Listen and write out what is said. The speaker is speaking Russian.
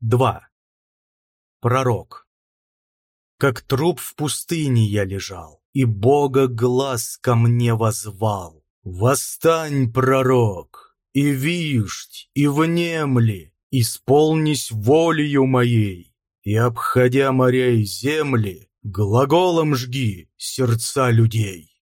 2. Пророк. Как труп в пустыне я лежал, И Бога глаз ко мне возвал. «Восстань, пророк, и виждь, и внемли, Исполнись волею моей, И, обходя моря и земли, Глаголом жги сердца людей».